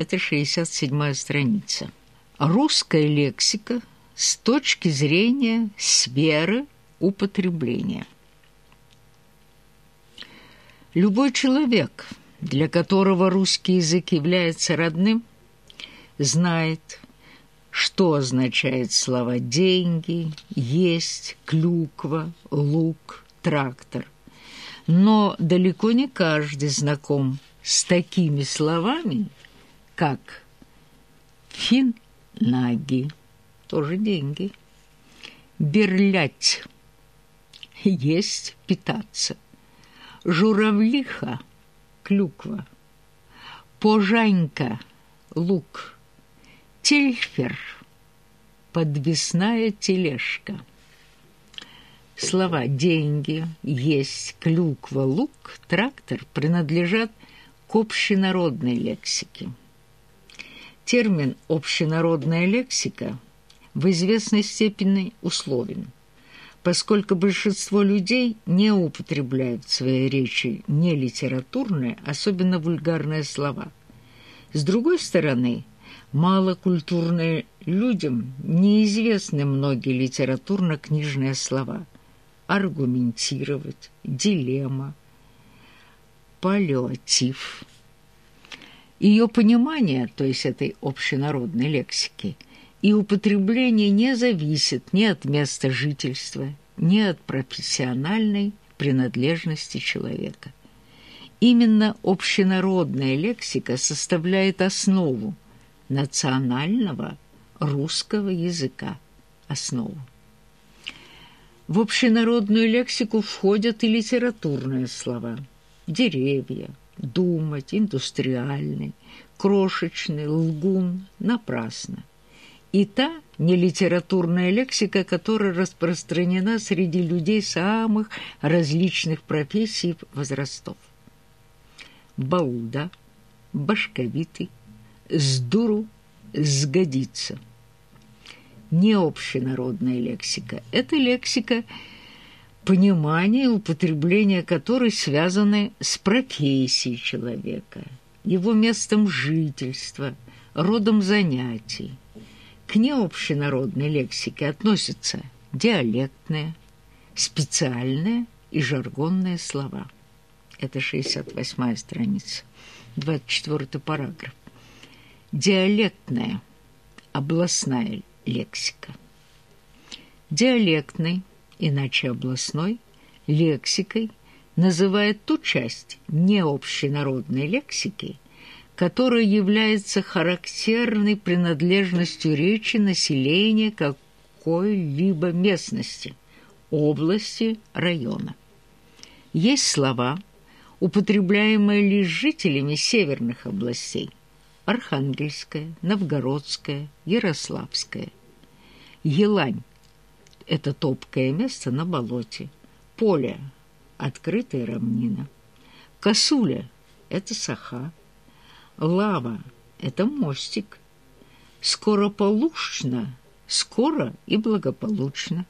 Это 67-я страница. Русская лексика с точки зрения сферы употребления. Любой человек, для которого русский язык является родным, знает, что означает слова «деньги», «есть», «клюква», «лук», «трактор». Но далеко не каждый знаком с такими словами, как «финнаги» – тоже деньги, «берлять» – есть, питаться, «журавлиха» – клюква, «пожанька» – лук – Тельфер. Подвесная тележка. Слова «деньги», «есть», «клюква», «лук», «трактор» принадлежат к общенародной лексике. Термин «общенародная лексика» в известной степени условен, поскольку большинство людей не употребляют в своей речи нелитературные, особенно вульгарные слова. С другой стороны, малокультурные людям неизвестны многие литературно-книжные слова. Аргументировать, дилемма, паллиатив. Ее понимание, то есть этой общенародной лексики, и употребление не зависит ни от места жительства, ни от профессиональной принадлежности человека. Именно общенародная лексика составляет основу национального русского языка основу. В общенародную лексику входят и литературные слова «деревья», «думать», «индустриальный», «крошечный», «лгун», «напрасно». И та нелитературная лексика, которая распространена среди людей самых различных профессий возрастов. Бауда, башковитый, с дуру сгодится. Не общенародная лексика. Это лексика, понимание и употребление которой связаны с профессией человека, его местом жительства, родом занятий. К необщенародной лексике относятся диалектные, специальные и жаргонные слова. Это 68-я страница, 24 параграф диалектная областная лексика. Диалектной, иначе областной, лексикой называют ту часть необщенародной лексики, которая является характерной принадлежностью речи населения какой-либо местности, области, района. Есть слова, употребляемые лишь жителями северных областей, Архангельская, Новгородская, Ярославская. Елань – это топкое место на болоте. Поле – открытая равнина. Косуля – это саха. Лава – это мостик. Скорополучно – скоро и благополучно.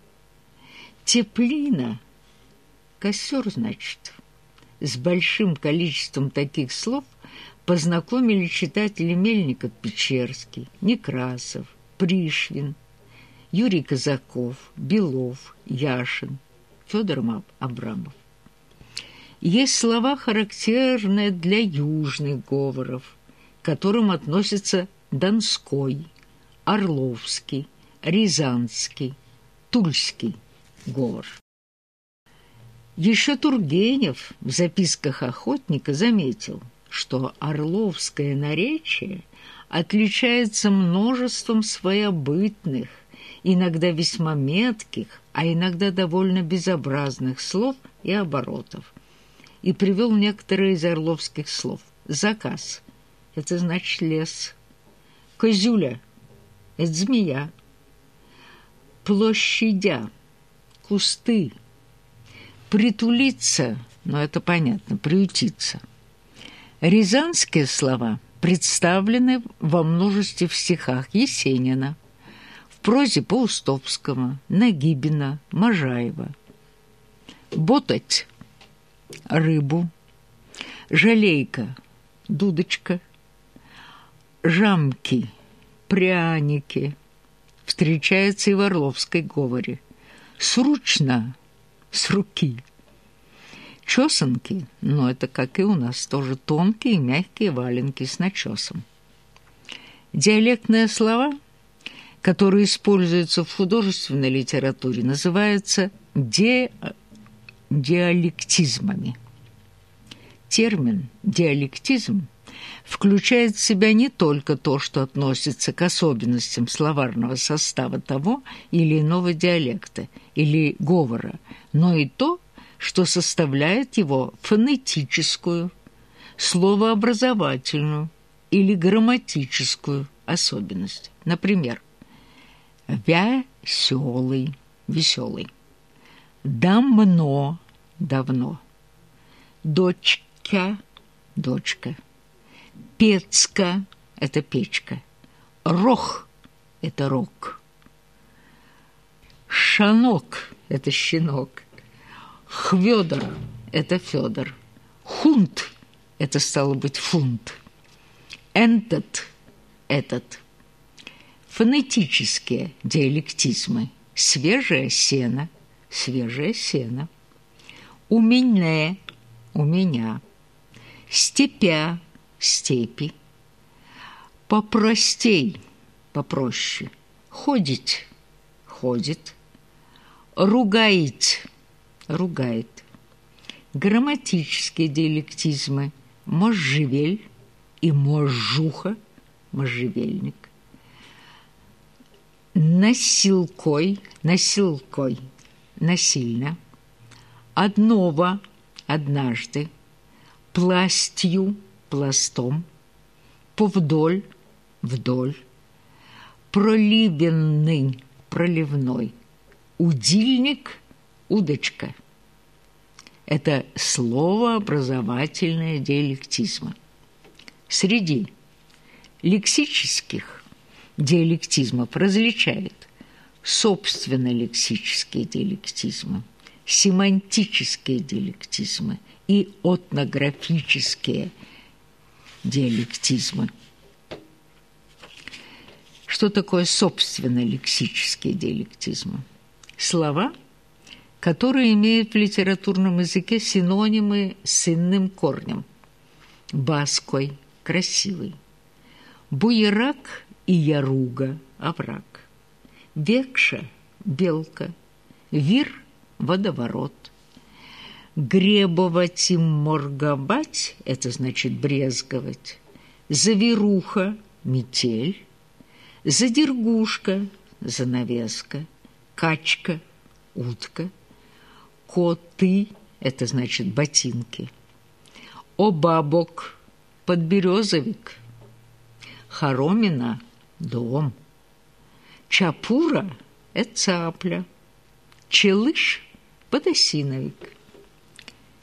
Теплина – костер, значит. С большим количеством таких слов – познакомили читатели Мельников-Печерский, Некрасов, Пришвин, Юрий Казаков, Белов, Яшин, Федор Абрамов. Есть слова, характерные для южных говоров, к которым относятся Донской, Орловский, Рязанский, Тульский говор. Еще Тургенев в записках охотника заметил – что орловское наречие отличается множеством своеобытных, иногда весьма метких, а иногда довольно безобразных слов и оборотов, и привел некоторые из орловских слов. Заказ — это значит лес. Козюля — это змея. Площадя — кусты. Притулиться, но это понятно, приютиться — Рязанские слова представлены во множестве в стихах Есенина, прозе Паустовского, Нагибина, Можаева. Ботать – рыбу, жалейка – дудочка, Жамки, пряники встречаются и в Орловской говоре. Сручно, с руки. Чесанки, но ну, это, как и у нас, тоже тонкие мягкие валенки с начесом. Диалектные слова, которые используются в художественной литературе, называются ди... диалектизмами. Термин «диалектизм» включает в себя не только то, что относится к особенностям словарного состава того или иного диалекта или говора, но и то, что составляет его фонетическую, словообразовательную или грамматическую особенность. Например, «вясёлый» – «веселый», «давно» – «давно», «дочка» – «дочка», «пецка» – это «печка», «рох» – это «рог», «шанок» – это «щенок», «хвёдор» – это «Фёдор», «хунт» – это стало быть «фунт», «энтот» – «этот». Фонетические диалектизмы – свежее сено, свежее сено, у меня, у меня, степя, степи, попростей, попроще, ходить, ходит, ругает, ругает. Грамматические диалектизмы – можжевель и можжуха, можжевельник. Насилкой, насилкой, насильно. Одного, однажды. Пластью, пластом. Повдоль, вдоль. Проливенный, проливной. Удильник, удочка. Это слово образовательное диалектизма. Среди лексических диалектизмов различает собственно лексические диалектизмы, семантические диалектизмы и этнографические диалектизмы. Что такое собственно лексические диалектизмы? Слова, которые имеют в литературном языке синонимы с иным корнем. Баской – красивый. Буерак яруга – овраг. Векша – белка. Вир – водоворот. Гребовать и морговать – это значит брезговать. Завируха – метель. Задергушка – занавеска. Качка – утка. Коты – это значит ботинки. Обабок – подберезовик. Хоромина – дом. Чапура – это цапля. Челыш – подосиновик.